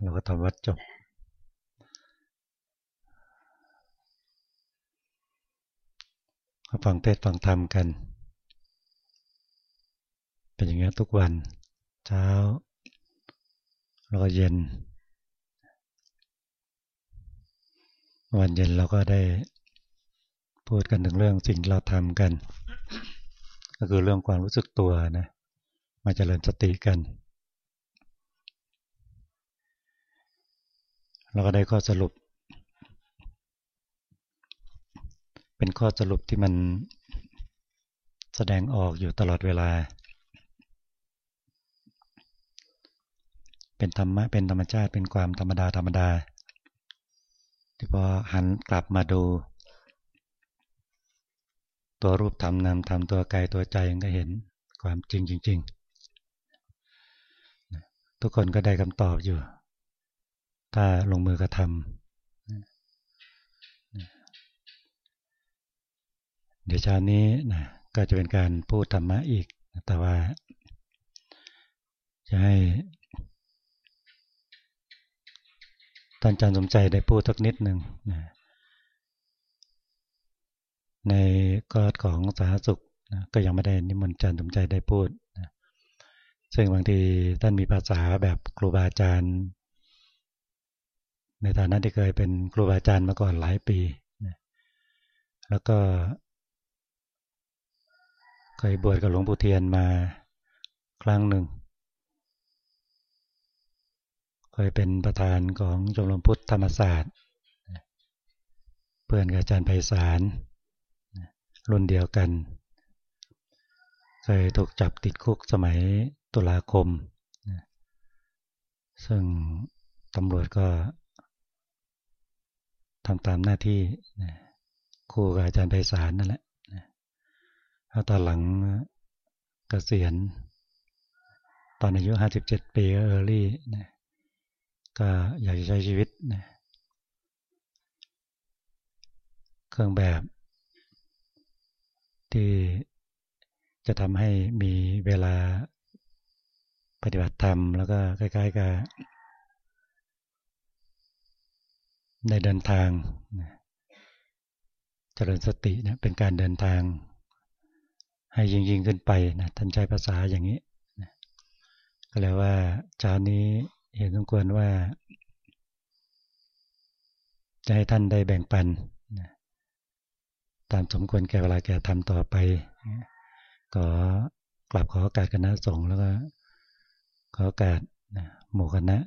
เราก็ทำวัดจบ ฟังเทศฟังธรรมกัน เป็นอย่างนี้ทุกวัน เช้าแล้วก็เย็น วันเย็นเราก็ได้พูดกันถึงเรื่องสิ่งเราทำกัน ก็คือเรื่องความรู้สึกตัวนะ มาเจริญสติกัน เราก็ได้ข้อสรุป เป็นข้อสรุปที่มันแสดงออกอยู่ตลอดเวลา เป็นธรรมะ เป็นธรรมชาติ เป็นความธรรมดาธรรมดาที่พอหันกลับมาดู ตัวรูปธรรมนามธรรมตัวกายตัวใจก็เห็นความจริงจริง ๆ ทุกคนก็ได้คำตอบอยู่ ถ้าลงมือกระทำเดี๋ยวเช้านี้นะก็จะเป็นการพูดธรรมะอีก แต่ว่า จะให้ท่านอาจารย์สมใจได้พูดสักนิดหนึ่งนะในกอดของสาธารณสุขนะก็ยังไม่ได้นิมนต์อาจารย์สมใจได้พูดนะซึ่งบางทีท่านมีภาษาแบบครูบาอาจารย์ ในฐานะที่เคยเป็นครูบาอาจารย์มาก่อนหลายปี แล้วก็เคยบวชกับหลวงปู่เทียนมาครั้งหนึ่ง เคยเป็นประธานของชมรมพุทธธรรมศาสตร์ เพื่อนกับอาจารย์ไพศาลรุ่นเดียวกัน เคยถูกจับติดคุกสมัยตุลาคม ซึ่งตำรวจก็ ทำตามหน้าที่ครูกับอาจารย์ไพศาลนั่นแหละแล้วตอนหลังเกษียณ ตอนอายุห้าสิบเจ็ดปีเออร์ลี่นะก็อยากจะใช้ชีวิตนะเครื่องแบบ ที่จะทำให้มีเวลาปฏิบัติธรรม แล้วก็ใกล้ๆกับ ในเดินทางเจริญสตินะเป็นการเดินทาง ให้ยิ่งยิ่งขึ้นไปนะท่านใช้ภาษาอย่างนี้นะก็เลยว่าเช้านี้เห็นสมควรว่า จะให้ท่านได้แบ่งปันนะตามสมควรแก่เวลาแก่ทำต่อไปก็กลับขอโอกาสคณะสงฆ์แล้วก็ขอโอกาสหมู่คณะ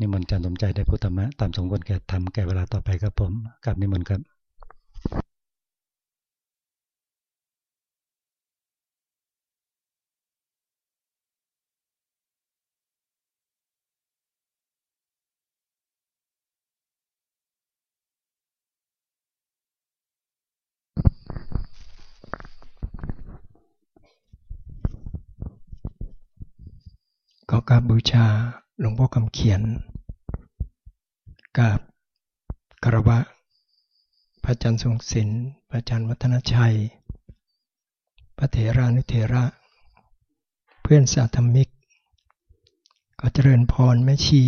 นิมนต์จันสมใจได้พุทธมะตามสมควรแก่ทำแก่เวลาต่อไปครับผมกับนิมนต์ครับขอการบูชา หลวงพ่อคำเขียนกับกระวะ พระจันทร์ทรงศิลป์พระจันทร์วัฒนชัย พระเถรานุเถระ เพื่อนสาธมิก ก็เจริญพรแม่ชี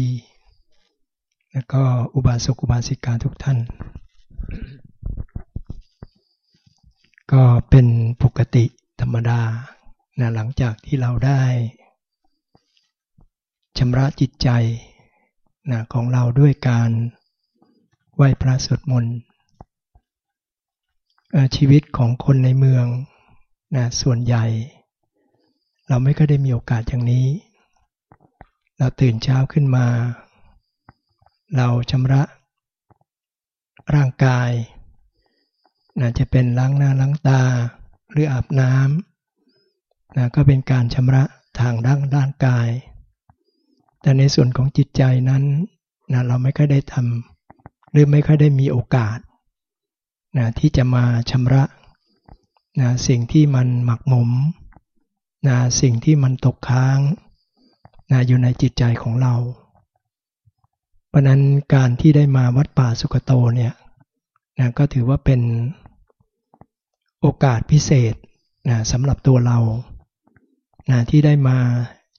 แล้วก็อุบาสกอุบาสิกาทุกท่าน ก็เป็นปกติธรรมดานะหลังจากที่เราได้ ชำระจิตใจนะของเราด้วยการไหว้พระสวดมนต์ชีวิตของคนในเมืองนะส่วนใหญ่ เราไม่ก็ได้มีโอกาสอย่างนี้ เราตื่นเช้าขึ้นมา เราชำระร่างกายนะจะเป็นล้างหน้าล้างตาหรืออาบน้ำนะก็เป็นการชำระทางด้านร่างกาย แต่ในส่วนของจิตใจนั้นนะเราไม่ค่อยได้ทำหรือไม่ค่อยได้มีโอกาสนะที่จะมาชำระนะสิ่งที่มันหมักหมมนะสิ่งที่มันตกค้างนะอยู่ในจิตใจของเรา เพราะนั้นการที่ได้มาวัดป่าสุกโตเนี่ยนะก็ถือว่าเป็นโอกาสพิเศษนะสำหรับตัวเรานะที่ได้มา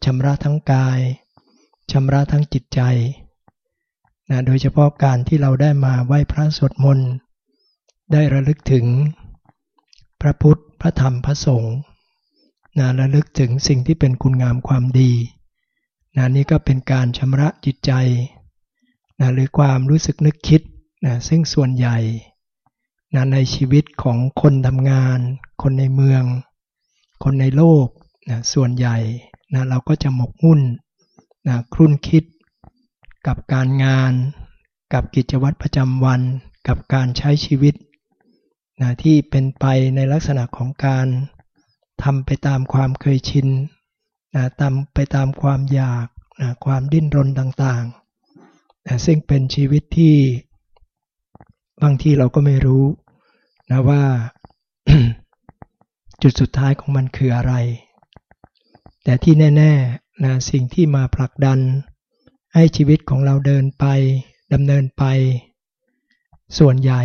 ชำระทั้งกาย ชำระทั้งจิตใจนะโดยเฉพาะการที่เราได้มาไหว้พระสวดมนต์ได้ระลึกถึงพระพุทธพระธรรมพระสงฆ์นะระลึกถึงสิ่งที่เป็นคุณงามความดีนะนี่ก็เป็นการชำระจิตใจนะหรือความรู้สึกนึกคิดนะซึ่งส่วนใหญ่นะในชีวิตของคนทำงาน คนในเมือง คนในโลกนะส่วนใหญ่นะเราก็จะหมกมุ่น นะครุ่นคิดกับการงาน กับกิจวัตรประจำวัน กับการใช้ชีวิตนะที่เป็นไปในลักษณะของการทำไปตามความเคยชินนะทำไปตามความอยากนะความดิ้นรนต่างๆนะซึ่งเป็นชีวิตที่บางทีเราก็ไม่รู้นะว่าจุดสุดท้ายของมันคืออะไร แต่ที่แน่ๆ นะสิ่งที่มาผลักดัน ให้ชีวิตของเราเดินไปดำเนินไป ส่วนใหญ่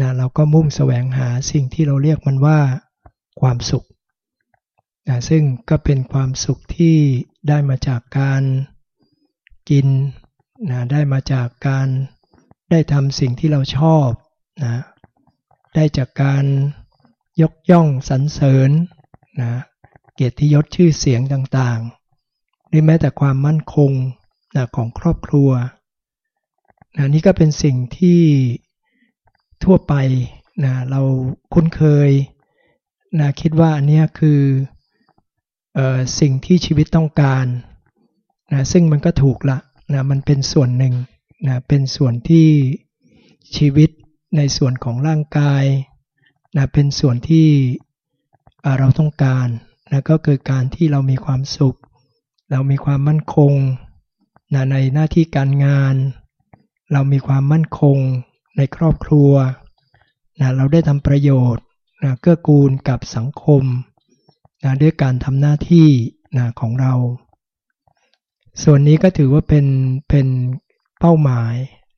นะเราก็มุ่งแสวงหาสิ่งที่เราเรียกมันว่าความสุขนะซึ่งก็เป็นความสุขที่ได้มาจากการกินนะได้มาจากการได้ทำสิ่งที่เราชอบนะได้จากการยกย่องสรรเสริญนะเกียรติยศชื่อเสียงต่างๆ หรือแม้แต่ความมั่นคงนะของครอบครัวนะนี่ก็เป็นสิ่งที่ทั่วไปนะเราคุ้นเคยนะคิดว่าอันนี้คือออสิ่งที่ชีวิตต้องการนะซึ่งมันก็ถูกละนะมันเป็นส่วนหนึ่งนะเป็นส่วนที่ชีวิตในส่วนของร่างกายนะเป็นส่วนที่เราต้องการนะก็คือการที่เรามีความสุข เรามีความมั่นคงนะในหน้าที่การงาน เรามีความมั่นคงในครอบครัวนะเราได้ทำประโยชน์นะเกื้อกูลกับสังคมนะด้วยการทำหน้าที่นะของเรา ส่วนนี้ก็ถือว่าเป็นเป็นเป้าหมาย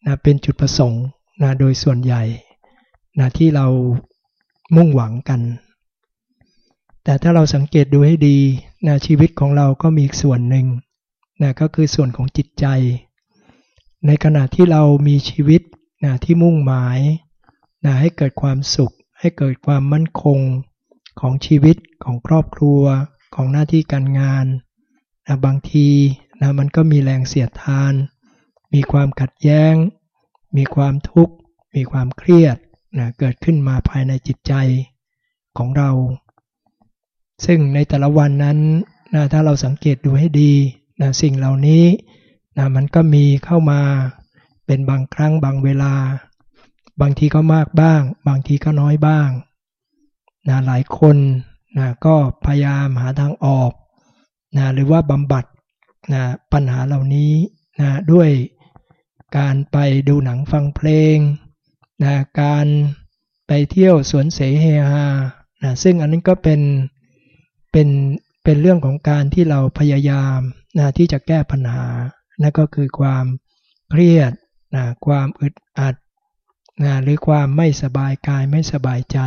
นะเป็นจุดประสงค์นะโดยส่วนใหญ่นะที่เรามุ่งหวังกัน แต่ถ้าเราสังเกตดูให้ดีนะชีวิตของเราก็มีอีกส่วนหนึ่งนะก็คือส่วนของจิตใจ ในขณะที่เรามีชีวิตนะที่มุ่งหมายนะให้เกิดความสุข ให้เกิดความมั่นคงของชีวิตของครอบครัว ของหน้าที่การงานนะบางทีนะมันก็มีแรงเสียดทาน มีความขัดแย้ง มีความทุกข์ มีความเครียดนะเกิดขึ้นมาภายในจิตใจของเรา ซึ่งในแต่ละวันนั้นนะถ้าเราสังเกตดูให้ดีนะสิ่งเหล่านี้นะมันก็มีเข้ามาเป็นบางครั้งบางเวลา บางทีก็มากบ้าง บางทีก็น้อยบ้างนะหลายคนนะก็พยายามหาทางออกนะหรือว่าบำบัดนะปัญหาเหล่านี้นะด้วยการไปดูหนังฟังเพลงนะการไปเที่ยวสวนเสเฮฮานะซึ่งอันนี้นก็เป็น เป็นเป็นเรื่องของการที่เราพยายามนะที่จะแก้ปัญหานั่นก็คือความเครียดนะความอึดอัดนะหรือความไม่สบายกายไม่สบายใจ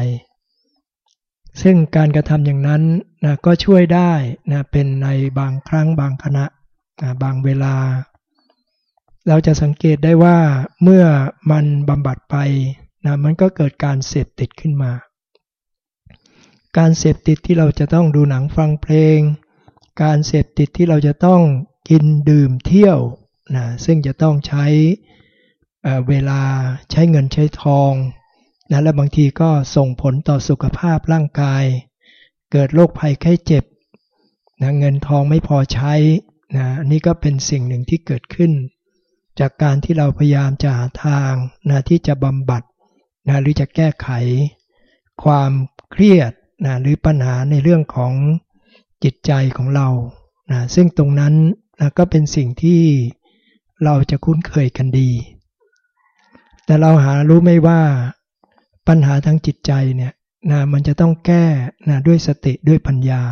ซึ่งการกระทำอย่างนั้นนะก็ช่วยได้นะเป็นในบางครั้งบางขณะนะบางเวลา เราจะสังเกตได้ว่าเมื่อมันบำบัดไปนะมันก็เกิดการเสพติดขึ้นมา การเสพติดที่เราจะต้องดูหนังฟังเพลง การเสพติดที่เราจะต้องกินดื่มเที่ยวนะซึ่งจะต้องใช้เวลาใช้เงินใช้ทองนะและบางทีก็ส่งผลต่อสุขภาพร่างกาย เกิดโรคภัยไข้เจ็บนะเงินทองไม่พอใช้นะนี่ก็เป็นสิ่งหนึ่งที่เกิดขึ้น จากการที่เราพยายามจะหาทางนะที่จะบำบัดนะหรือจะแก้ไข ความเครียด นะหรือปัญหาในเรื่องของจิตใจของเรานะซึ่งตรงนั้นนะก็เป็นสิ่งที่เราจะคุ้นเคยกันดี แต่เราหารู้ไม่ว่าปัญหาทางจิตใจเนี่ยนะมันจะต้องแก้นะด้วยสติด้วยปัญญา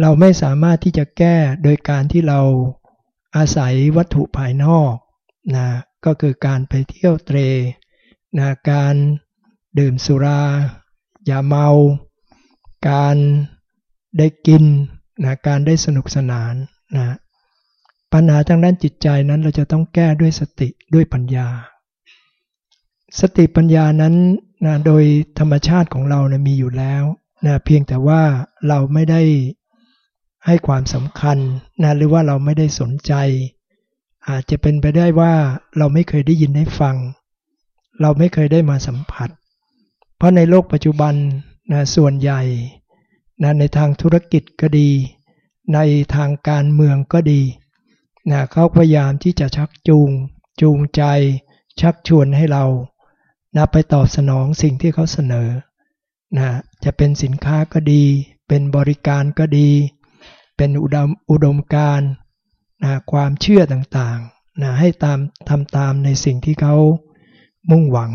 เราไม่สามารถที่จะแก้โดยการที่เราอาศัยวัตถุภายนอกนะก็คือการไปเที่ยวเตรนะการดื่มสุรา อย่าเมา การได้กินนะการได้สนุกสนานนะปัญหาทางด้านจิตใจนั้นเราจะต้องแก้ด้วยสติด้วยปัญญา สติปัญญานั้นนะโดยธรรมชาติของเรานะมีอยู่แล้วนะเพียงแต่ว่าเราไม่ได้ให้ความสำคัญนะหรือว่าเราไม่ได้สนใจ อาจจะเป็นไปได้ว่าเราไม่เคยได้ยินได้ฟัง เราไม่เคยได้มาสัมผัส เพราะในโลกปัจจุบันนะส่วนใหญ่นะในทางธุรกิจก็ดี ในทางการเมืองก็ดีนะเขาพยายามที่จะชักจูง จูงใจ ชักชวนให้เรานะไปตอบสนองสิ่งที่เขาเสนอนะจะเป็นสินค้าก็ดี เป็นบริการก็ดี เป็นอุดมอุดมการนะความเชื่อต่างๆนะให้ตามทำตามในสิ่งที่เขามุ่งหวัง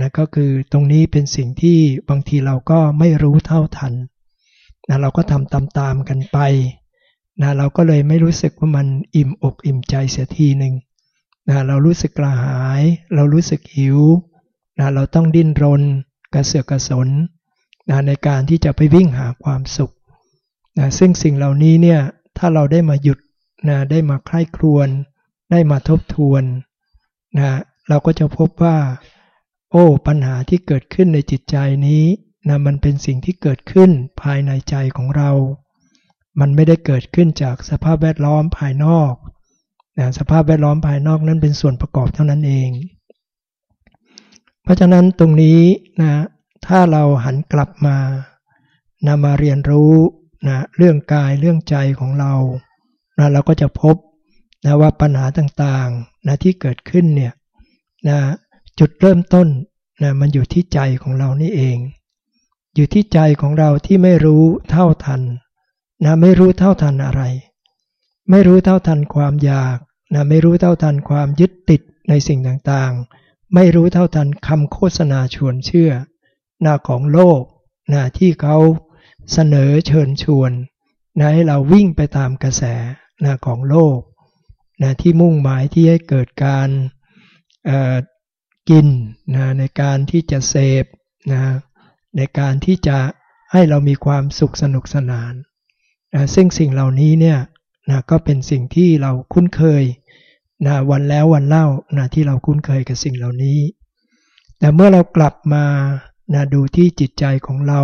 นะก็คือตรงนี้เป็นสิ่งที่บางทีเราก็ไม่รู้เท่าทันนะเราก็ทำตามๆกันไปนะเราก็เลยไม่รู้สึกว่ามันอิ่มอกอิ่มใจเสียทีหนึ่งนะเรารู้สึกกระหาย เรารู้สึกหิวนะเราต้องดิ้นรน กระเสือกกระสนนะในการที่จะไปวิ่งหาความสุขนะซึ่งสิ่งเหล่านี้เนี่ยถ้าเราได้มาหยุดนะได้มาใคร่ครวญได้มาทบทวนนะเราก็จะพบว่า อ้ ปัญหาที่เกิดขึ้นในจิตใจนี้นะมันเป็นสิ่งที่เกิดขึ้นภายในใจของเรา มันไม่ได้เกิดขึ้นจากสภาพแวดล้อมภายนอกนะสภาพแวดล้อมภายนอกนั้นเป็นส่วนประกอบเท่านั้นเอง เพราะฉะนั้นตรงนี้นะถ้าเราหันกลับมานะมาเรียนรู้นะเรื่องกายเรื่องใจของเรานะเราก็จะพบนะว่าปัญหาต่างๆนะที่เกิดขึ้นเนี่ยนะ จุดเริ่มต้นนะมันอยู่ที่ใจของเรานี่เอง อยู่ที่ใจของเราที่ไม่รู้เท่าทันนะไม่รู้เท่าทันอะไร ไม่รู้เท่าทันความอยากนะไม่รู้เท่าทันความยึดติดในสิ่งต่างๆ ไม่รู้เท่าทันคำโฆษณาชวนเชื่อนะของโลกนะที่เขาเสนอเชิญชวนนะให้เราวิ่งไปตามกระแสนะของโลกนะที่มุ่งหมายที่ให้เกิดการ กินนะในการที่จะเสพนะในการที่จะให้เรามีความสุขสนุกสนานนะซึ่งสิ่งเหล่านี้เนี่ยนะก็เป็นสิ่งที่เราคุ้นเคยนะวันแล้ววันเล่านะที่เราคุ้นเคยกับสิ่งเหล่านี้ แต่เมื่อเรากลับมานะดูที่จิตใจของเรา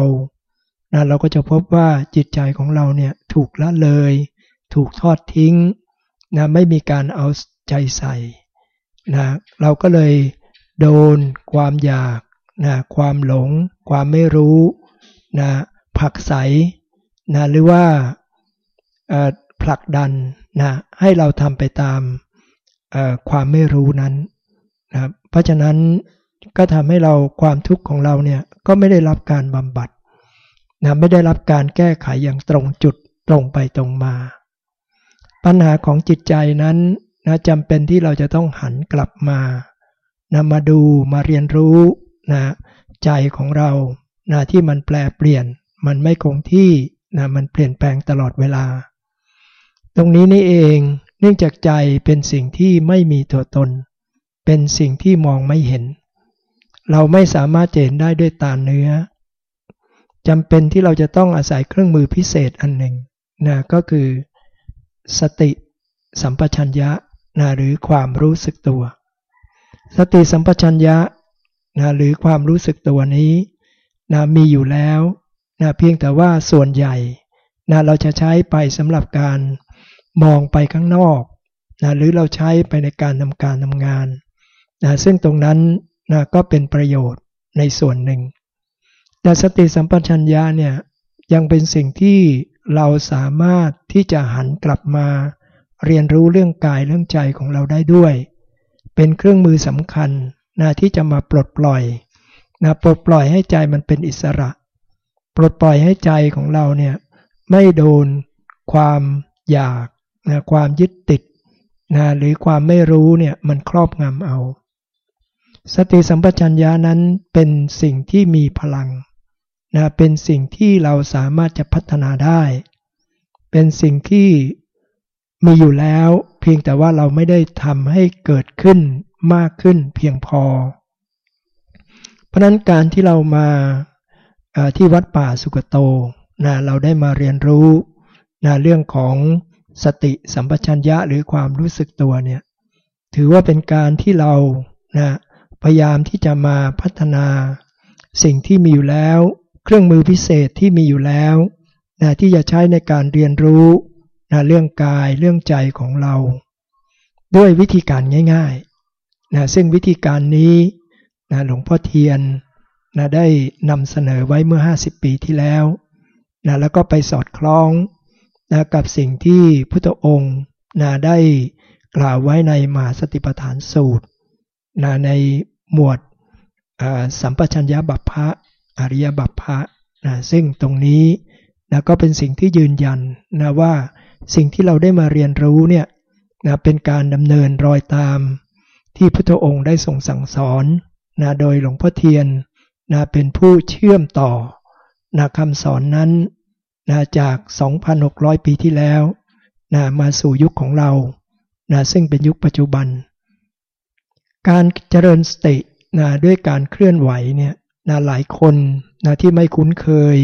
นะเราก็จะพบว่าจิตใจของเราเนี่ยถูกละเลย ถูกทอดทิ้งนะไม่มีการเอาใจใส่นะเราก็เลย โดนความอยากนะความหลง ความไม่รู้นะผักใสนะหรือว่าผลักดันนะให้เราทำไปตามความไม่รู้นั้นนะเพราะฉะนั้นก็ทำให้เราความทุกข์ของเราเนี่ยก็ไม่ได้รับการบำบัดนะไม่ได้รับการแก้ไขอย่างตรงจุดตรงไปตรงมา ปัญหาของจิตใจนั้นนะจำเป็นที่เราจะต้องหันกลับมา นะมาดูมาเรียนรู้นะใจของเรานะที่มันแปลเปลี่ยน มันไม่คงที่นะมันเปลี่ยนแปลงตลอดเวลา ตรงนี้นี่เองเนื่องจากใจเป็นสิ่งที่ไม่มีตัวตน เป็นสิ่งที่มองไม่เห็น เราไม่สามารถเห็นได้ด้วยตาเนื้อจำเป็นที่เราจะต้องอาศัยเครื่องมือพิเศษอันหนึ่งนะก็คือสติสัมปชัญญะนะหรือความรู้สึกตัว สติสัมปชัญญะนะหรือความรู้สึกตัวนี้นะมีอยู่แล้วนะเพียงแต่ว่าส่วนใหญ่นะเราจะใช้ไปสำหรับการมองไปข้างนอกนะหรือเราใช้ไปในการทำการทำงานนะซึ่งตรงนั้นนะก็เป็นประโยชน์ในส่วนหนึ่ง แต่สติสัมปชัญญะเนี่ยยังเป็นสิ่งที่เราสามารถที่จะหันกลับมา เรียนรู้เรื่องกายเรื่องใจของเราได้ด้วย เป็นเครื่องมือสำคัญนะที่จะมาปลดปล่อยนะปลดปล่อยให้ใจมันเป็นอิสระ ปลดปล่อยให้ใจของเราเนี่ยไม่โดนความอยากนะความยึดติดนะหรือความไม่รู้เนี่ยมันครอบงำเอา สติสัมปชัญญะนั้นเป็นสิ่งที่มีพลังนะเป็นสิ่งที่เราสามารถจะพัฒนาได้ เป็นสิ่งที่ มีอยู่แล้ว เพียงแต่ว่าเราไม่ได้ทำให้เกิดขึ้นมากขึ้นเพียงพอ เพราะนั้นการที่เรามาที่วัดป่าสุกโตนะเราได้มาเรียนรู้นะเรื่องของสติสัมปชัญญะหรือความรู้สึกตัวเนี่ยถือว่าเป็นการที่เรานะพยายามที่จะมาพัฒนา สิ่งที่มีอยู่แล้ว เครื่องมือพิเศษที่มีอยู่แล้วนะที่จะใช้ในการเรียนรู้ นะเรื่องกายเรื่องใจของเรา ด้วยวิธีการง่ายๆนะซึ่งวิธีการนี้นะหลวงพ่อเทียนนะได้นำเสนอไว้เมื่อ 50 ปีที่แล้วนะแล้วก็ไปสอดคล้องนะกับสิ่งที่พุทธองค์นะได้กล่าวไว้ในมหาสติปัฏฐานสูตรนะในหมวดสัมปชัญญะบัพพะอริยบัพพะนะซึ่งตรงนี้นะก็เป็นสิ่งที่ยืนยันนะว่า สิ่งที่เราได้มาเรียนรู้เนี่ยนะเป็นการดำเนินรอยตาม ที่พุทธองค์ได้ทรงสั่งสอนนะโดยหลวงพ่อเทียนนะเป็นผู้เชื่อมต่อนะคำสอนนั้นนะจาก 2,600 ปีที่แล้วนะมาสู่ยุคของเรานะซึ่งเป็นยุคปัจจุบัน การเจริญสตินะด้วยการเคลื่อนไหวเนี่ยนะหลายคนนะที่ไม่คุ้นเคย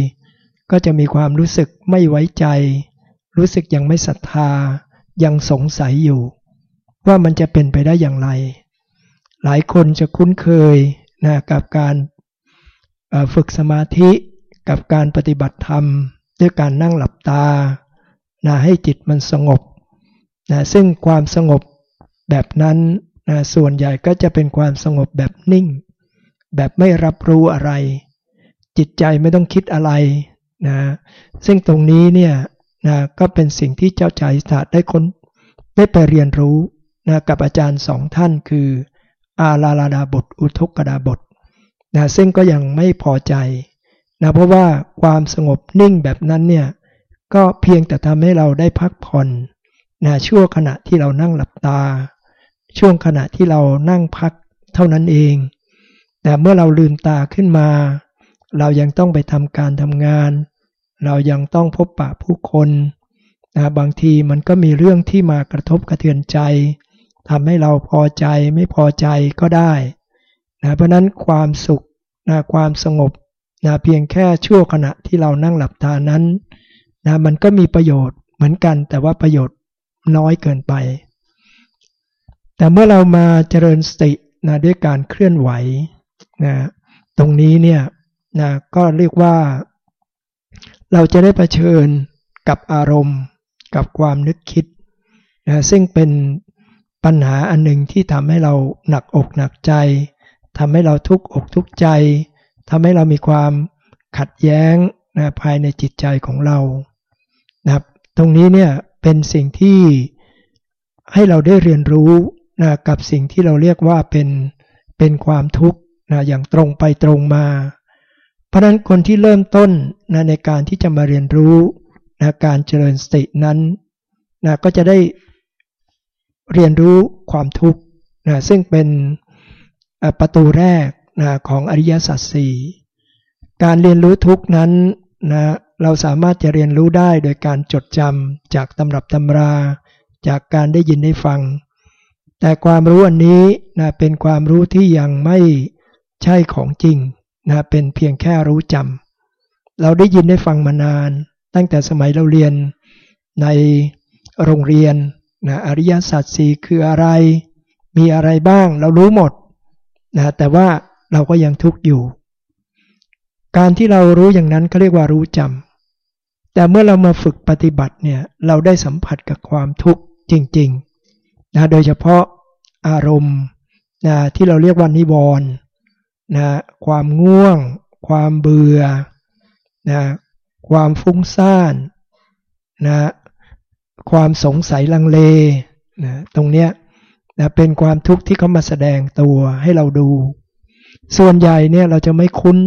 ก็จะมีความรู้สึกไม่ไว้ใจ รู้สึกยังไม่ศรัทธา ยังสงสัยอยู่ ว่ามันจะเป็นไปได้อย่างไร หลายคนจะคุ้นเคยนะกับการฝึกสมาธิกับการปฏิบัติธรรม ด้วยการนั่งหลับตานะให้จิตมันสงบนะซึ่งความสงบแบบนั้นนะส่วนใหญ่ก็จะเป็นความสงบแบบนิ่ง แบบไม่รับรู้อะไร จิตใจไม่ต้องคิดอะไรนะซึ่งตรงนี้เนี่ย นะก็เป็นสิ่งที่เจ้าชายศาสตร์ได้ค้นได้ไปเรียนรู้นะกับอาจารย์สองท่านคือ อาลาลาดาบท อุทกกดาบทนะซึ่งก็ยังไม่พอใจนะเพราะว่าความสงบนิ่งแบบนั้นเนี่ยก็เพียงแต่ทำให้เราได้พักผ่อนนะช่วงขณะที่เรานั่งหลับตา ช่วงขณะที่เรานั่งพักเท่านั้นเองแต่เมื่อเราลืมตาขึ้นมา เรายังต้องไปทำการทำงาน เรายังต้องพบปะผู้คนนะบางทีมันก็มีเรื่องที่มากระทบกระเทือนใจทำให้เราพอใจไม่พอใจก็ได้นะเพราะนั้นความสุขนะความสงบนะเพียงแค่ชั่วขณะที่เรานั่งหลับตานั้นนะมันก็มีประโยชน์เหมือนกันแต่ว่าประโยชน์น้อยเกินไป แต่เมื่อเรามาเจริญสตินะด้วยการเคลื่อนไหวนะตรงนี้เนี่ยนะก็เรียกว่า เราจะได้เผชิญกับอารมณ์ กับความนึกคิดนะซึ่งเป็นปัญหาอันหนึ่งที่ทำให้เราหนักอกหนักใจทำให้เราทุกข์อกทุกข์ใจทำให้เรามีความขัดแย้งนะภายในจิตใจของเรานะครับ ตรงนี้เนี่ยเป็นสิ่งที่ให้เราได้เรียนรู้นะกับสิ่งที่เราเรียกว่าเป็นเป็นความทุกข์นะอย่างตรงไปตรงมา เพราะนั้นคนที่เริ่มต้นนะในการที่จะมาเรียนรู้นะการเจริญสตินั้นนะก็จะได้เรียนรู้ความทุกข์นะซึ่งเป็นประตูแรกนะของอริยสัจสี่การเรียนรู้ทุกนั้นนะเราสามารถจะเรียนรู้ได้โดยการจดจำจากตำรับตำรา จากการได้ยินได้ฟัง แต่ความรู้อันนี้นะเป็นความรู้ที่ยังไม่ใช่ของจริง นะเป็นเพียงแค่รู้จำเราได้ยินได้ฟังมานาน ตั้งแต่สมัยเราเรียนในโรงเรียนนะอริยสัจสี่คืออะไร มีอะไรบ้าง เรารู้หมดนะแต่ว่าเราก็ยังทุกข์อยู่ การที่เรารู้อย่างนั้นเขาเรียกว่ารู้จำแต่เมื่อเรามาฝึกปฏิบัติเนี่ยเราได้สัมผัสกับความทุกข์จริงๆนะโดยเฉพาะอารมณ์นะที่เราเรียกว่านิวรณ์ นะความง่วง ความเบื่อนะความฟุ้งซ่านนะความสงสัยลังเลนะตรงเนี้ยนะเป็นความทุกข์ที่เขามาแสดงตัวให้เราดู ส่วนใหญ่เนี่ยเราจะไม่คุ้น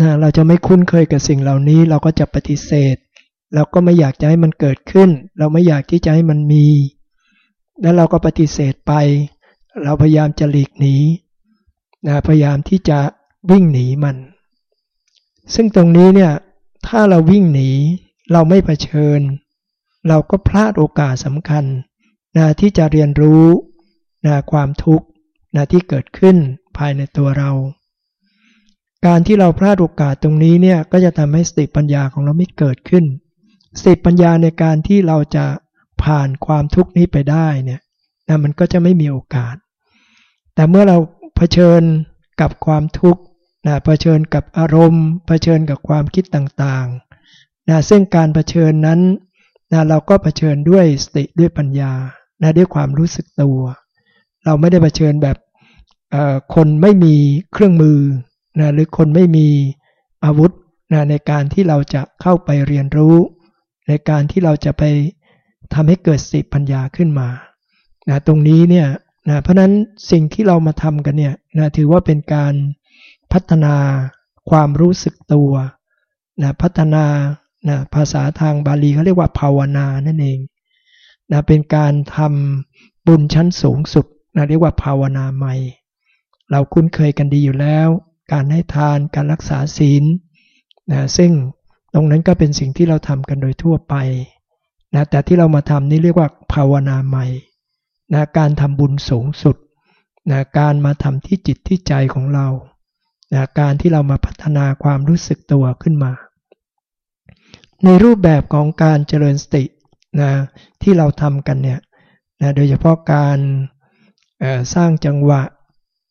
นะเราจะไม่คุ้นเคยกับสิ่งเหล่านี้ เราก็จะปฏิเสธ เราก็ไม่อยากจะให้มันเกิดขึ้น เราไม่อยากที่จะให้มันมี แล้วเราก็ปฏิเสธไป เราพยายามจะหลีกหนี นะพยายามที่จะวิ่งหนีมัน ซึ่งตรงนี้เนี่ยถ้าเราวิ่งหนีเราไม่เผชิญ เราก็พลาดโอกาสสำคัญนะที่จะเรียนรู้นะความทุกข์นะที่เกิดขึ้นภายในตัวเรา การที่เราพลาดโอกาสตรงนี้เนี่ยก็จะทำให้สติปัญญาของเราไม่เกิดขึ้น สติปัญญาในการที่เราจะผ่านความทุกข์นี้ไปได้เนี่ยนะมันก็จะไม่มีโอกาส แต่เมื่อเรา เผชิญกับความทุกข์นะเผชิญกับอารมณ์ เผชิญกับความคิดต่างๆนะซึ่งการเผชิญนั้นนะเราก็เผชิญด้วยสติด้วยปัญญานะด้วยความรู้สึกตัว เราไม่ได้เผชิญแบบคนไม่มีเครื่องมือนะหรือคนไม่มีอาวุธนะในการที่เราจะเข้าไปเรียนรู้ ในการที่เราจะไปทำให้เกิดสติปัญญาขึ้นมานะตรงนี้เนี่ย นะเพราะนั้นสิ่งที่เรามาทำกันเนี่ยนะถือว่าเป็นการพัฒนาความรู้สึกตัวนะพัฒนานะภาษาทางบาลีเขาเรียกว่าภาวนานั่นเองนะเป็นการทำบุญชั้นสูงสุดนะเรียกว่าภาวนาใหม่ เราคุ้นเคยกันดีอยู่แล้ว การให้ทานการรักษาศีลนะซึ่งตรงนั้นก็เป็นสิ่งที่เราทำกันโดยทั่วไปนะแต่ที่เรามาทำนี่เรียกว่าภาวนาใหม่ นะการทำบุญสูงสุดนะการมาทำที่จิตที่ใจของเรานะการที่เรามาพัฒนาความรู้สึกตัวขึ้นมา ในรูปแบบของการเจริญสตินะที่เราทำกันเนี่ยนะโดยเฉพาะการสร้างจังหวะ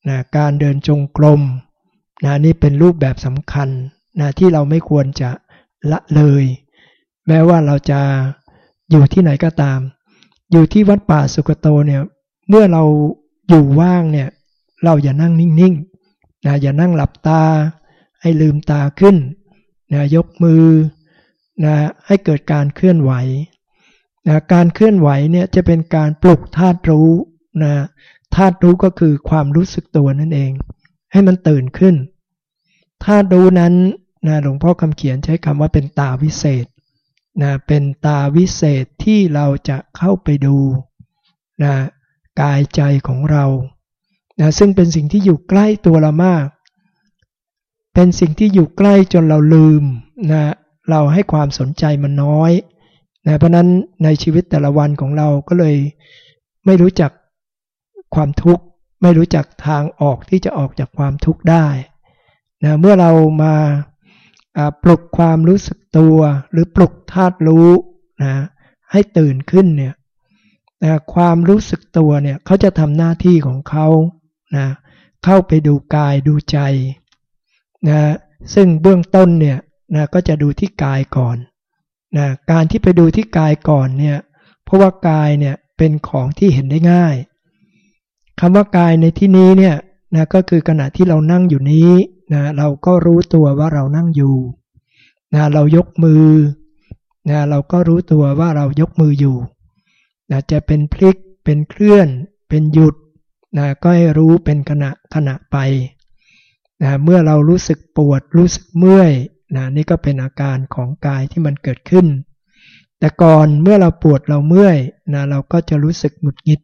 นะการเดินจงกรมนะนี่เป็นรูปแบบสำคัญนะที่เราไม่ควรจะละเลย แม้ว่าเราจะอยู่ที่ไหนก็ตาม อยู่ที่วัดป่าสุกโตเนี่ย เมื่อเราอยู่ว่างเนี่ย เราอย่านั่งนิ่งๆนะอย่านั่งหลับตา ให้ลืมตาขึ้นนะยกมือนะให้เกิดการเคลื่อนไหวนะการเคลื่อนไหวเนี่ยจะเป็นการปลุกธาตุรู้นะธาตุรู้ก็คือความรู้สึกตัวนั่นเอง ให้มันตื่นขึ้นธาตุรู้นั้นนะหลวงพ่อคำเขียนใช้คำว่าเป็นตาวิเศษ นะเป็นตาวิเศษที่เราจะเข้าไปดูนะกายใจของเรานะซึ่งเป็นสิ่งที่อยู่ใกล้ตัวเรามาก เป็นสิ่งที่อยู่ใกล้จนเราลืมนะเราให้ความสนใจมันน้อยนะเพราะนั้นในชีวิตแต่ละวันของเราก็เลยไม่รู้จักความทุกข์ไม่รู้จักทางออกที่จะออกจากความทุกข์ได้นะเมื่อเรามา ปลุกความรู้สึกตัว หรือปลุกธาตุรู้นะให้ตื่นขึ้นเนี่ยนะความรู้สึกตัวเนี่ยเขาจะทำหน้าที่ของเขานะเข้าไปดูกายดูใจนะซึ่งเบื้องต้นเนี่ยนะก็จะดูที่กายก่อนนะการที่ไปดูที่กายก่อนเนี่ยเพราะว่ากายเนี่ยเป็นของที่เห็นได้ง่ายคำว่ากายในที่นี้เนี่ยนะก็คือขณะที่เรานั่งอยู่นี้นะเราก็รู้ตัวว่าเรานั่งอยู่นะเรายกมือนะเราก็รู้ตัวว่าเรายกมืออยู่นะจะเป็นพลิกเป็นเคลื่อน เป็นหยุดนะก็ให้รู้เป็นขณะขณะไปนะเมื่อเรารู้สึกปวดรู้สึกเมื่อยนะนี่ก็เป็นอาการของกายที่มันเกิดขึ้น แต่ก่อนเมื่อเราปวดเราเมื่อยนะเราก็จะรู้สึกหงุดหงิด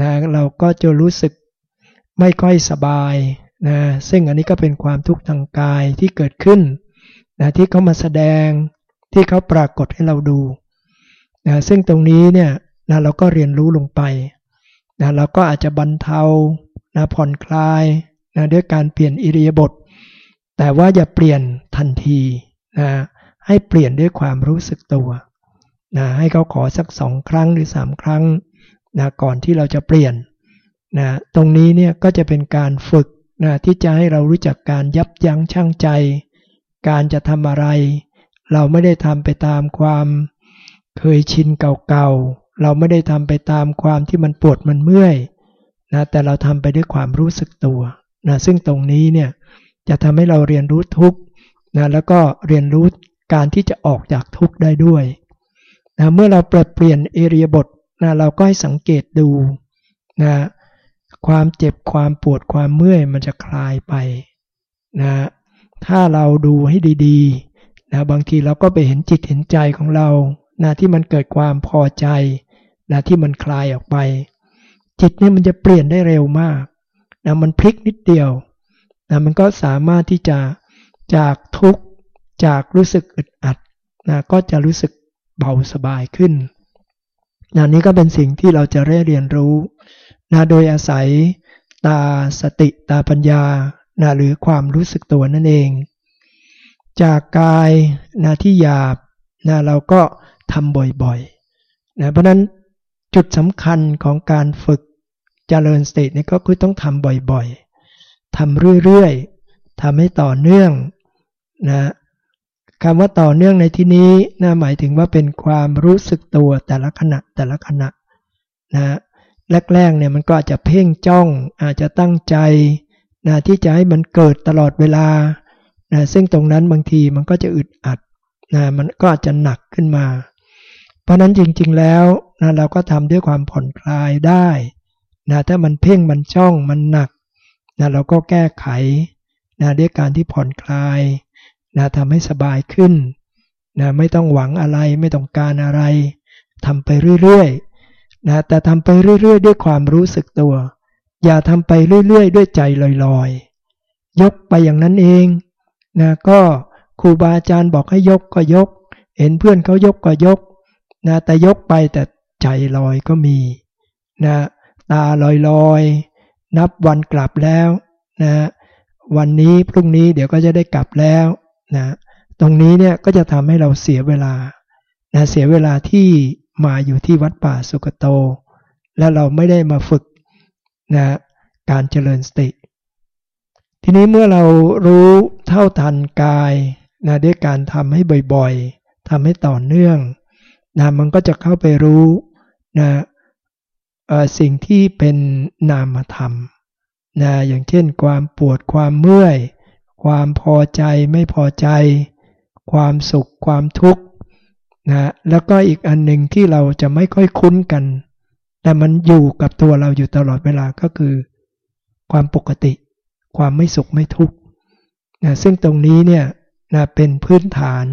นะเราก็จะรู้สึกไม่ค่อยสบาย นะซึ่งอันนี้ก็เป็นความทุกข์ทางกายที่เกิดขึ้นนะที่เขามาแสดงที่เขาปรากฏให้เราดูนะซึ่งตรงนี้เนี่ยนะเราก็เรียนรู้ลงไปนะเราก็อาจจะบรรเทานะผ่อนคลายนะด้วยการเปลี่ยนอิริยาบถแต่ว่าอย่าเปลี่ยนทันทีนะให้เปลี่ยนด้วยความรู้สึกตัวนะให้เขาขอสักสองครั้งหรือสามครั้งนะก่อนที่เราจะเปลี่ยนนะตรงนี้เนี่ยก็จะเป็นการฝึก นะที่จะให้เรารู้จักการยับยั้งชั่งใจ การจะทำอะไร เราไม่ได้ทำไปตามความเคยชินเก่าๆ เราไม่ได้ทำไปตามความที่มันปวดมันเมื่อยนะแต่เราทำไปด้วยความรู้สึกตัวนะซึ่งตรงนี้เนี่ยจะทำให้เราเรียนรู้ทุกนะแล้วก็เรียนรู้การที่จะออกจากทุกได้ด้วยนะเมื่อเราเปลี่ยนเปลี่ยนเอริยบทนะเราก็ให้สังเกตดูนะ ความเจ็บความปวดความเมื่อยมันจะคลายไปนะถ้าเราดูให้ดีๆนะบางทีเราก็ไปเห็นจิตเห็นใจของเรานะที่มันเกิดความพอใจนะที่มันคลายออกไป จิตเนี่ยมันจะเปลี่ยนได้เร็วมากนะมันพลิกนิดเดียวนะมันก็สามารถที่จะจากทุกข์จากรู้สึกอึดอัดนะก็จะรู้สึกเบาสบายขึ้นนะนี้ก็เป็นสิ่งที่เราจะได้เรียนรู้ นะโดยอาศัยตาสติตาปัญญานะหรือความรู้สึกตัวนั่นเอง จากกายนะที่หยาบนะเราก็ทำบ่อยๆนะเพราะนั้นจุดสำคัญของการฝึกเจริญสตินี่ก็คือต้องทำบ่อยๆทำเรื่อยๆทำให้ต่อเนื่องนะคำว่าต่อเนื่องในที่นี้นะหมายถึงว่าเป็นความรู้สึกตัวแต่ละขณะแต่ละขณะนะ แรกๆเนี่ยมันก็อาจจะเพ่งจ้องอาจจะตั้งใจนะที่จะให้มันเกิดตลอดเวลานะซึ่งตรงนั้นบางทีมันก็จะอึดอัดนะมันก็อาจจะหนักขึ้นมา เพราะนั้นจริงๆแล้วนะเราก็ทำด้วยความผ่อนคลายได้นะถ้ามันเพ่งมันจ้องมันหนักนะเราก็แก้ไขนะด้วยการที่ผ่อนคลายนะทำให้สบายขึ้นนะไม่ต้องหวังอะไรไม่ต้องการอะไรทำไปเรื่อยๆ นะแต่ทำไปเรื่อย ๆ ด้วยความรู้สึกตัว อย่าทำไปเรื่อย ๆ ด้วยใจลอยๆ ยกไปอย่างนั้นเองนะก็ครูบาอาจารย์บอกให้ยกก็ยก เห็นเพื่อนเขายกก็ยกนะแต่ยกไปแต่ใจลอยก็มีนะตาลอยลอยนับวันกลับแล้วนะวันนี้พรุ่งนี้เดี๋ยวก็จะได้กลับแล้วนะตรงนี้เนี่ยก็จะทำให้เราเสียเวลานะเสียเวลาที่ มาอยู่ที่วัดป่าสุกโต และเราไม่ได้มาฝึกนะการเจริญสติ ทีนี้เมื่อเรารู้เท่าทันกายนะด้วยการทำให้บ่อยๆทำให้ต่อเนื่องนะมันก็จะเข้าไปรู้นะสิ่งที่เป็นนามธรรมนะอย่างเช่น ความปวดความเมื่อย ความพอใจไม่พอใจ ความสุขความทุกข์ นะแล้วก็อีกอันหนึ่งที่เราจะไม่ค่อยคุ้นกัน แต่มันอยู่กับตัวเราอยู่ตลอดเวลาก็คือ ความปกติ ความไม่สุขไม่ทุกข์นะซึ่งตรงนี้เนี่ยนะเป็นพื้นฐาน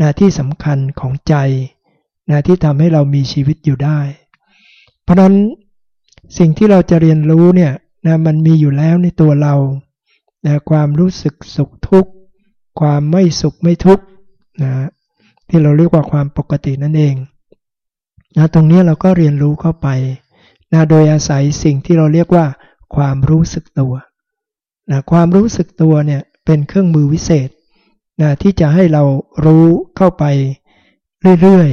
นะที่สำคัญของใจนะที่ทำให้เรามีชีวิตอยู่ได้ เพราะนั้นสิ่งที่เราจะเรียนรู้เนี่ยนะมันมีอยู่แล้วในตัวเรานะความรู้สึกสุขทุกข์ ความไม่สุขไม่ทุกข์นะ ที่เราเรียกว่าความปกตินั่นเองนะตรงนี้เราก็เรียนรู้เข้าไปนะโดยอาศัยสิ่งที่เราเรียกว่า ความรู้สึกตัวนะความรู้สึกตัวเนี่ยเป็นเครื่องมือวิเศษนะที่จะให้เรารู้เข้าไปเรื่อย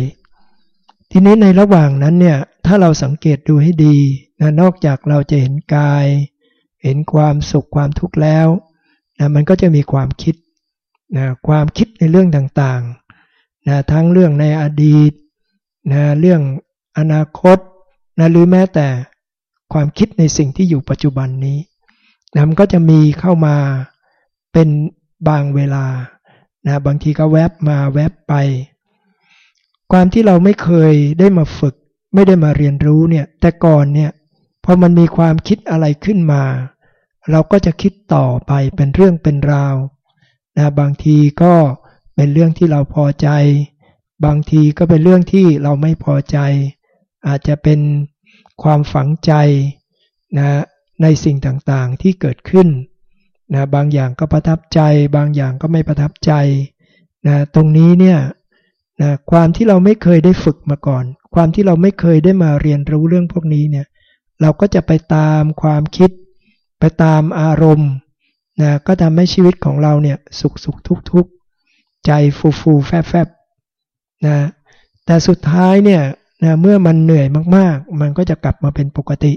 ๆ ทีนี้ในระหว่างนั้นเนี่ยถ้าเราสังเกตดูให้ดีนะนอกจากเราจะเห็นกาย เห็นความสุขความทุกข์แล้วนะมันก็จะมีความคิดนะความคิดในเรื่องต่างๆ นะทั้งเรื่องในอดีตนะเรื่องอนาคตนะหรือแม้แต่ความคิดในสิ่งที่อยู่ปัจจุบันนี้นะมันก็จะมีเข้ามาเป็นบางเวลานะบางทีก็แวบมาแวบไป ความที่เราไม่เคยได้มาฝึก ไม่ได้มาเรียนรู้เนี่ยแต่ก่อนเนี่ยพอมันมีความคิดอะไรขึ้นมา เราก็จะคิดต่อไปเป็นเรื่องเป็นราวนะบางทีก็ เป็นเรื่องที่เราพอใจ บางทีก็เป็นเรื่องที่เราไม่พอใจ อาจจะเป็นความฝังใจนะในสิ่งต่างๆที่เกิดขึ้นนะบางอย่างก็ประทับใจ บางอย่างก็ไม่ประทับใจนะตรงนี้เนี่ยนะความที่เราไม่เคยได้ฝึกมาก่อน ความที่เราไม่เคยได้มาเรียนรู้เรื่องพวกนี้เนี่ยเราก็จะไปตามความคิด ไปตามอารมณ์นะก็ทำให้ชีวิตของเราเนี่ยสุขสุขทุกทุก ใจฟูฟูแฟบแฟบนะแต่สุดท้ายเนี่ยนะเมื่อมันเหนื่อยมากๆ มันก็จะกลับมาเป็นปกติ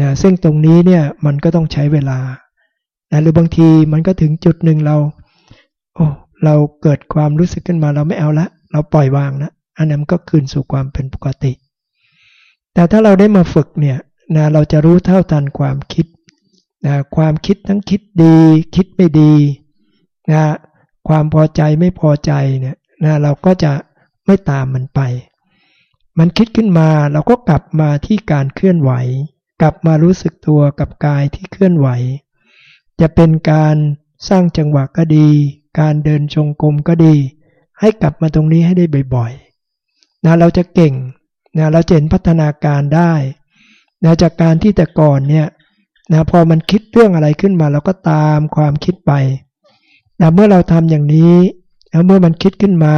นะซึ่งตรงนี้เนี่ยมันก็ต้องใช้เวลานะหรือบางทีมันก็ถึงจุดหนึ่งเราโอ้เราเกิดความรู้สึกขึ้นมาเราไม่เอาละ เราปล่อยวางนะอันนั้นก็คืนสู่ความเป็นปกติ แต่ถ้าเราได้มาฝึกเนี่ยนะเราจะรู้เท่าทันความคิดนะความคิดทั้งคิดดี คิดไม่ดีนะ ความพอใจไม่พอใจเนี่ยนะเราก็จะไม่ตามมันไป มันคิดขึ้นมาเราก็กลับมาที่การเคลื่อนไหว กลับมารู้สึกตัวกับกายที่เคลื่อนไหว จะเป็นการสร้างจังหวะก็ดี การเดินชงกรมก็ดี ให้กลับมาตรงนี้ให้ได้บ่อยๆนะเราจะเก่งนะเราจะเห็นพัฒนาการได้นะจากการที่แต่ก่อนเนี่ยนะพอมันคิดเรื่องอะไรขึ้นมาเราก็ตามความคิดไป นะเมื่อเราทำอย่างนี้ แล้วเมื่อมันคิดขึ้นมา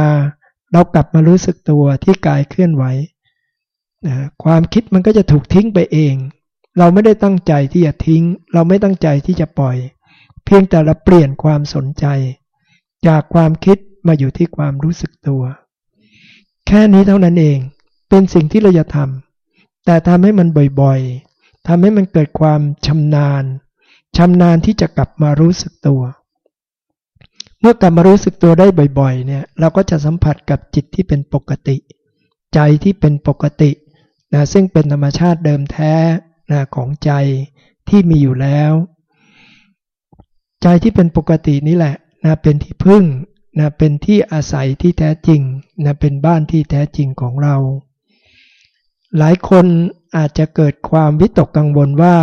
เรากลับมารู้สึกตัวที่กายเคลื่อนไหวนะความคิดมันก็จะถูกทิ้งไปเอง เราไม่ได้ตั้งใจที่จะทิ้ง เราไม่ตั้งใจที่จะปล่อย เพียงแต่เราเปลี่ยนความสนใจ จากความคิดมาอยู่ที่ความรู้สึกตัว แค่นี้เท่านั้นเอง เป็นสิ่งที่เราจะทำแต่ทำให้มันบ่อยๆทำให้มันเกิดความชำนาญชำนาญที่จะกลับมารู้สึกตัว เมื่อกลับมารู้สึกตัวได้บ่อย ๆ เนี่ย เราก็จะสัมผัสกับจิตที่เป็นปกติ ใจที่เป็นปกตินะซึ่งเป็นธรรมชาติเดิมแท้นะของใจที่มีอยู่แล้ว ใจที่เป็นปกตินี่แหละนะเป็นที่พึ่งนะเป็นที่อาศัยที่แท้จริงนะเป็นบ้านที่แท้จริงของเรา หลายคนอาจจะเกิดความวิตกกังวลว่า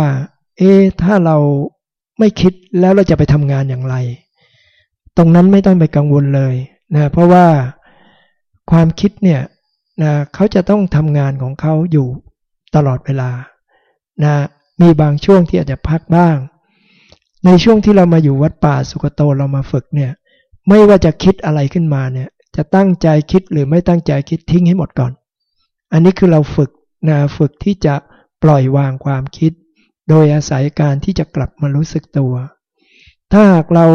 เอ๊ถ้าเราไม่คิดแล้วเราจะไปทำงานอย่างไร ตรงนั้นไม่ต้องไปกังวลเลยนะเพราะว่าความคิดเนี่ยนะเขาจะต้องทำงานของเขาอยู่ตลอดเวลานะมีบางช่วงที่อาจจะพักบ้าง ในช่วงที่เรามาอยู่วัดป่าสุกโตเรามาฝึกเนี่ยไม่ว่าจะคิดอะไรขึ้นมาเนี่ยจะตั้งใจคิดหรือไม่ตั้งใจคิดทิ้งให้หมดก่อน อันนี้คือเราฝึกนะฝึกที่จะปล่อยวางความคิด โดยอาศัยการที่จะกลับมารู้สึกตัว ถ้าหากเรา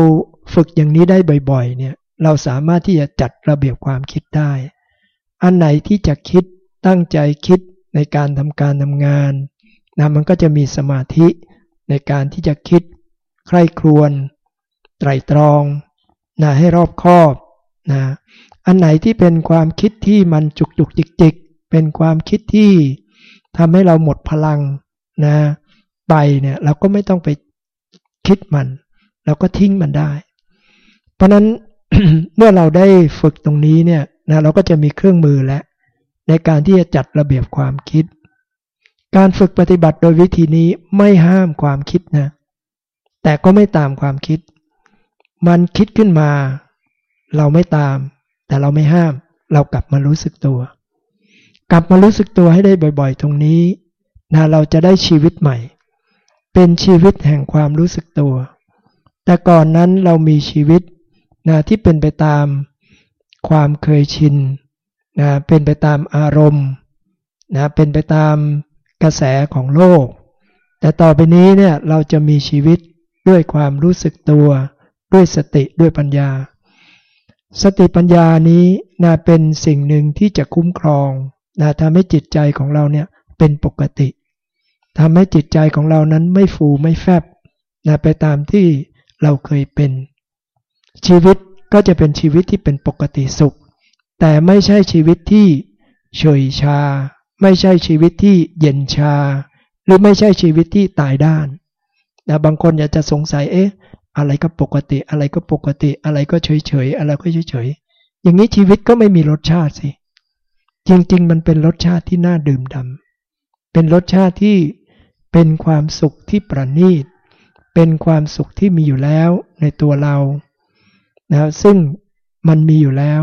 ฝึกอย่างนี้ได้บ่อยๆ เนี่ย เราสามารถที่จะจัดระเบียบความคิดได้ อันไหนที่จะคิดตั้งใจคิดในการทำการทำงานนะมันก็จะมีสมาธิในการที่จะคิดใคร่ครวญไตรตรองนะให้รอบคอบนะอันไหนที่เป็นความคิดที่มันจุกจุกจิกจิกเป็นความคิดที่ทำให้เราหมดพลังนะไปเนี่ยเราก็ไม่ต้องไปคิดมัน เราก็ทิ้งมันได้ เพราะนั้นเมื่อเราได้ฝึกตรงนี้เนี่ยนะเราก็จะมีเครื่องมือแล้วในการที่จะจัดระเบียบความคิด การฝึกปฏิบัติโดยวิธีนี้ไม่ห้ามความคิดนะ แต่ก็ไม่ตามความคิด มันคิดขึ้นมา เราไม่ตาม แต่เราไม่ห้าม เรากลับมารู้สึกตัว กลับมารู้สึกตัวให้ได้บ่อย ๆ ตรงนี้นะเราจะได้ชีวิตใหม่ เป็นชีวิตแห่งความรู้สึกตัว แต่ก่อนนั้นเรามีชีวิตนะที่เป็นไปตามความเคยชินนะเป็นไปตามอารมณ์นะเป็นไปตามกระแสของโลก แต่ต่อไปนี้เนี่ยเราจะมีชีวิตด้วยความรู้สึกตัว ด้วยสติด้วยปัญญา สติปัญญานี้นะเป็นสิ่งหนึ่งที่จะคุ้มครองนะทำให้จิตใจของเราเนี่ยเป็นปกติทำให้จิตใจของเรานั้นไม่ฟูไม่แฟบนะไปตามที่ เราเคยเป็น ชีวิตก็จะเป็นชีวิตที่เป็นปกติสุข แต่ไม่ใช่ชีวิตที่เฉยชา ไม่ใช่ชีวิตที่เย็นชา หรือไม่ใช่ชีวิตที่ตายด้านนะบางคนอยากจะสงสัยเอ๊ะ อะไรก็ปกติอะไรก็ปกติอะไรก็เฉยเฉยอะไรก็เฉยเฉยอย่างนี้ชีวิตก็ไม่มีรสชาติสิจริง ๆ มันเป็นรสชาติที่น่าดื่มดำเป็นรสชาติที่เป็นความสุขที่ประณีต เป็นความสุขที่มีอยู่แล้วในตัวเรานะซึ่งมันมีอยู่แล้ว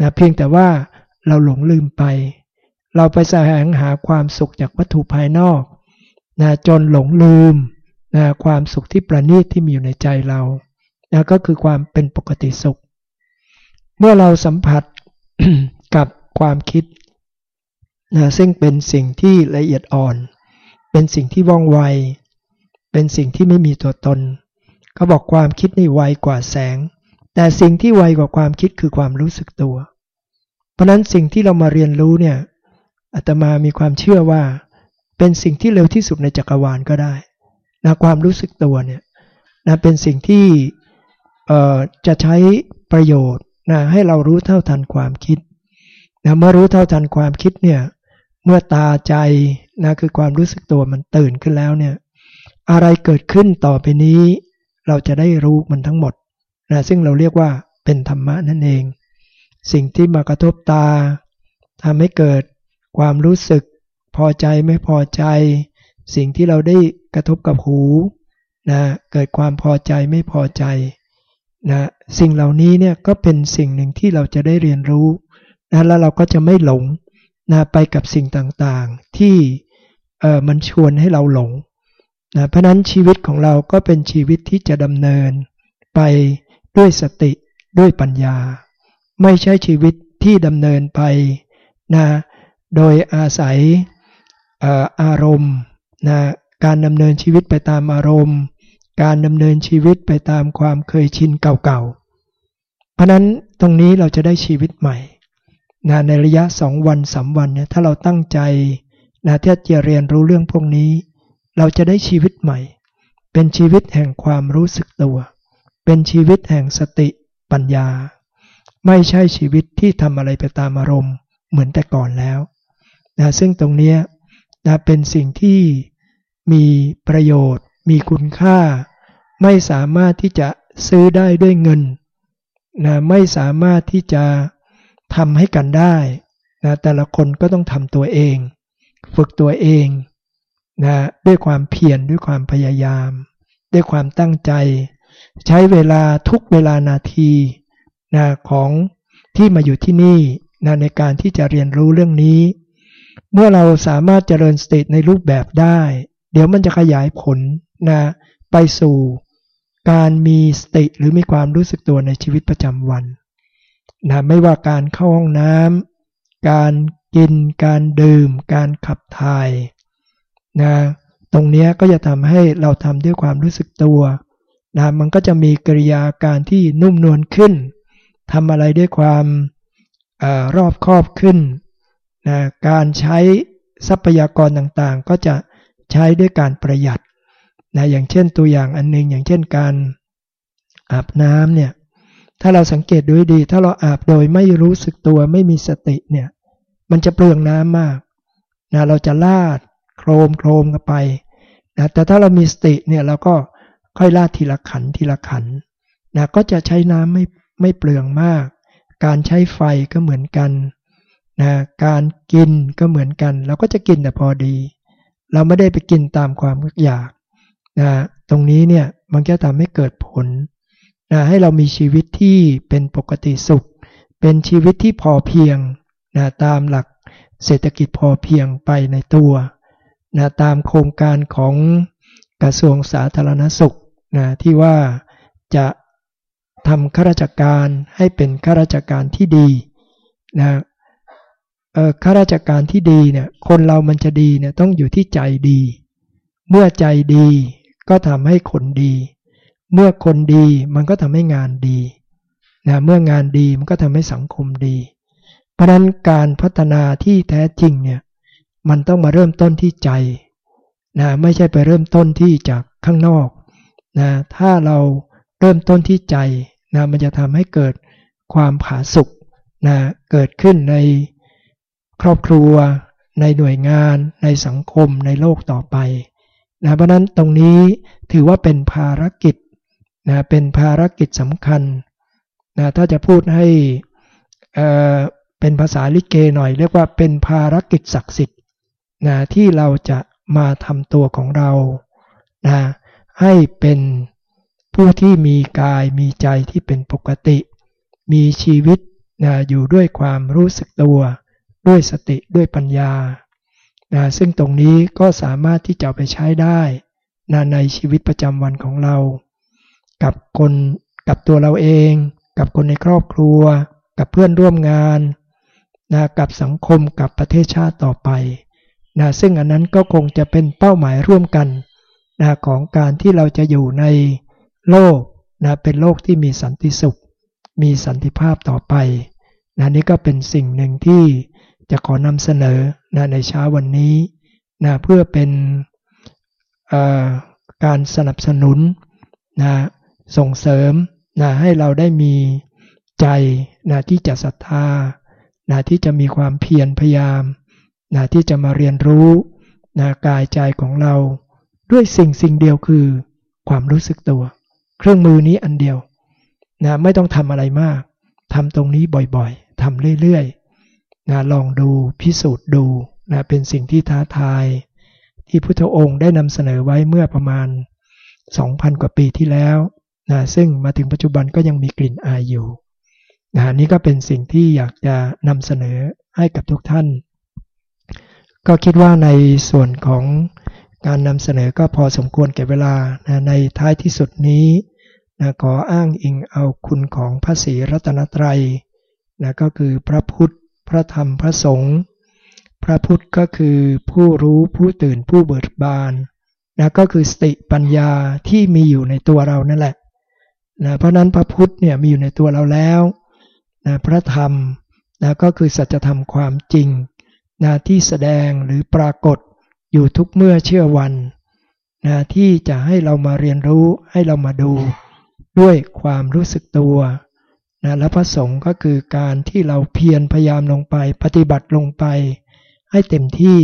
นะเพียงแต่ว่าเราหลงลืมไป เราไปแสวงหาความสุขจากวัตถุภายนอกนะจนหลงลืมนะความสุขที่ประณีตที่มีอยู่ในใจเรานะก็คือความเป็นปกติสุข เมื่อเราสัมผัสกับความคิดนะซึ่งเป็นสิ่งที่ละเอียดอ่อน เป็นสิ่งที่ว่องไว เป็นสิ่งที่ไม่มีตัวตน เขาบอกความคิดนี่ไวกว่าแสง แต่สิ่งที่ไวกว่าความคิดคือความรู้สึกตัว เพราะนั้นสิ่งที่เรามาเรียนรู้เนี่ยอาตมามีความเชื่อว่า เป็นสิ่งที่เร็วที่สุดในจักรวาลก็ได้นะความรู้สึกตัวเนี่ยนะเป็นสิ่งที่จะใช้ประโยชน์นะให้เรารู้เท่าทันความคิดนะเมื่อรู้เท่าทันความคิดเนี่ยเมื่อตาใจนะคือความรู้สึกตัวมันตื่นขึ้นแล้วเนี่ย อะไรเกิดขึ้นต่อไปนี้ เราจะได้รู้มันทั้งหมดนะซึ่งเราเรียกว่าเป็นธรรมะนั่นเอง สิ่งที่มากระทบตาทำให้เกิดความรู้สึกพอใจไม่พอใจ สิ่งที่เราได้กระทบกับหูนะเกิดความพอใจไม่พอใจนะสิ่งเหล่านี้เนี่ยก็เป็นสิ่งหนึ่งที่เราจะได้เรียนรู้นะแล้วเราก็จะไม่หลงนะไปกับสิ่งต่างๆ ที่เออมันชวนให้เราหลง นะเพราะนั้นชีวิตของเราก็เป็นชีวิตที่จะดำเนิน ไปด้วยสติด้วยปัญญา ไม่ใช่ชีวิตที่ดำเนินไปนะโดยอาศัยอารมณ์นะการดำเนินชีวิตไปตามอารมณ์ การดำเนินชีวิตไปตามความเคยชินเก่าๆ เพราะนั้นตรงนี้เราจะได้ชีวิตใหม่นะในระยะสองวันสาวันเนี่ยถ้าเราตั้งใจนะที่จะเรียนรู้เรื่องพวกนี้ เราจะได้ชีวิตใหม่ เป็นชีวิตแห่งความรู้สึกตัว เป็นชีวิตแห่งสติปัญญา ไม่ใช่ชีวิตที่ทำอะไรไปตามอารมณ์เหมือนแต่ก่อนแล้วนะซึ่งตรงนี้นะเป็นสิ่งที่มีประโยชน์ มีคุณค่า ไม่สามารถที่จะซื้อได้ด้วยเงินนะไม่สามารถที่จะทำให้กันได้นะแต่ละคนก็ต้องทำตัวเอง ฝึกตัวเอง นะด้วยความเพียรด้วยความพยายาม ด้วยความตั้งใจ ใช้เวลาทุกเวลานาทีนะของที่มาอยู่ที่นี่นะในการที่จะเรียนรู้เรื่องนี้ เมื่อเราสามารถเจริญสติในรูปแบบได้ เดี๋ยวมันจะขยายผลนะไปสู่การมีสติหรือมีความรู้สึกตัวในชีวิตประจำวันนะไม่ว่าการเข้าห้องน้ำการกิน การดื่ม การขับถ่าย นะตรงนี้ก็จะทำให้เราทำด้วยความรู้สึกตัวนะมันก็จะมีกริยาการที่นุ่มนวลขึ้นทำอะไรด้วยความอรอบคอบขึ้นนะการใช้ทรัพยากรต่างๆ ก็จะใช้ด้วยการประหยัดนะอย่างเช่นตัวอย่างอันนึง อย่างเช่นการอาบน้ำเนี่ยถ้าเราสังเกตดูดี ถ้าเราอาบโดยไม่รู้สึกตัวไม่มีสติเนี่ยมันจะเปลืองน้ำมากนะเราจะลาด โครมโครมกันไปนะแต่ถ้าเรามีสติเนี่ยเราก็ค่อยลาดทีละขันทีละขันนะก็จะใช้น้ำไม่ไม่เปลืองมาก การใช้ไฟก็เหมือนกันนะการกินก็เหมือนกัน เราก็จะกินแต่พอดี เราไม่ได้ไปกินตามความอยากนะตรงนี้เนี่ยมันก็ทำให้เกิดผลนะให้เรามีชีวิตที่เป็นปกติสุข เป็นชีวิตที่พอเพียงนะตามหลักเศรษฐกิจพอเพียงไปในตัว นะตามโครงการของกระทรวงสาธารณสุขนะที่ว่าจะทำข้าราชการให้เป็นข้าราชการที่ดีนะข้าราชการที่ดีเนี่ยคนเรามันจะดีเนี่ยต้องอยู่ที่ใจดี เมื่อใจดีก็ทำให้คนดี เมื่อคนดีมันก็ทำให้งานดีนะเมื่องานดีมันก็ทำให้สังคมดี เพราะนั้นการพัฒนาที่แท้จริงเนี่ย มันต้องมาเริ่มต้นที่ใจนะไม่ใช่ไปเริ่มต้นที่จากข้างนอกนะถ้าเราเริ่มต้นที่ใจนะมันจะทำให้เกิดความผาสุกนะเกิดขึ้นในครอบครัว ในหน่วยงาน ในสังคมในโลกต่อไปนะเพราะนั้นตรงนี้ถือว่าเป็นภารกิจนะเป็นภารกิจสำคัญนะถ้าจะพูดให้เเป็นภาษาลิเกหน่อย เรียกว่าเป็นภารกิจศักดิ์สิทธิ นะที่เราจะมาทำตัวของเรานะให้เป็นผู้ที่มีกายมีใจที่เป็นปกติ มีชีวิตนะอยู่ด้วยความรู้สึกตัว ด้วยสติด้วยปัญญานะซึ่งตรงนี้ก็สามารถที่จะไปใช้ได้นะในชีวิตประจำวันของเรา กับคนกับตัวเราเอง กับคนในครอบครัว กับเพื่อนร่วมงานนะกับสังคมกับประเทศชาติต่อไป นะซึ่งอันนั้นก็คงจะเป็นเป้าหมายร่วมกันนะของการที่เราจะอยู่ในโลกนะเป็นโลกที่มีสันติสุข มีสันติภาพต่อไปนะนี่ก็เป็นสิ่งหนึ่งที่จะขอนำเสนอนะในเช้าวันนี้นะเพื่อเป็นการสนับสนุนนะส่งเสริมนะให้เราได้มีใจนะที่จะศรัทธานะที่จะมีความเพียรพยายาม นะที่จะมาเรียนรู้นะกายใจของเราด้วยสิ่งสิ่งเดียวคือความรู้สึกตัว เครื่องมือนี้อันเดียวนะไม่ต้องทำอะไรมากทำตรงนี้บ่อยๆทำเรื่อยๆนะลองดูพิสูจน์ดูนะเป็นสิ่งที่ท้าทาย ที่พุทธองค์ได้นำเสนอไว้เมื่อประมาณ 2,000 กว่าปีที่แล้วนะซึ่งมาถึงปัจจุบันก็ยังมีกลิ่นอายอยู่นะนี่ก็เป็นสิ่งที่อยากจะนำเสนอให้กับทุกท่าน ก็คิดว่าในส่วนของการนำเสนอก็พอสมควรแก่เวลานะในท้ายที่สุดนี้นะขออ้างอิงเอาคุณของพระศรีรัตนตรัยนะก็คือพระพุทธ พระธรรม พระสงฆ์ พระพุทธก็คือผู้รู้ผู้ตื่นผู้เบิกบานนะก็คือสติปัญญาที่มีอยู่ในตัวเรานั่นแหละนะเพราะนั้นพระพุทธเนี่ยมีอยู่ในตัวเราแล้วนะพระธรรมนะก็คือสัจธรรมความจริง นะที่แสดงหรือปรากฏอยู่ทุกเมื่อเชื่อวันนะที่จะให้เรามาเรียนรู้ให้เรามาดูด้วยความรู้สึกตัวนะและพระสงฆ์ก็คือการที่เราเพียรพยายามลงไป ปฏิบัติลงไป ให้เต็มที่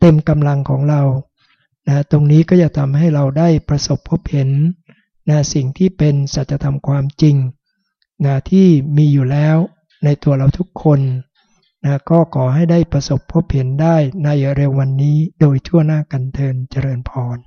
เต็มกำลังของเรานะตรงนี้ก็จะทำให้เราได้ประสบพบเห็นนะสิ่งที่เป็นสัจธรรมความจริงนะที่มีอยู่แล้วในตัวเราทุกคน นะก็ขอให้ได้ประสบพบเห็นได้ในเร็ววันนี้โดยทั่วหน้ากันเทินเจริญพร